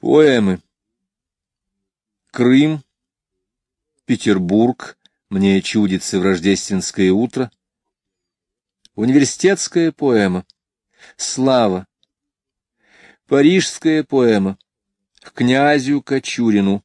Поэмы. Крым, Петербург, мне чудится в рождественское утро. Университетская поэма. Слава. Парижская поэма. К князю Кочурину.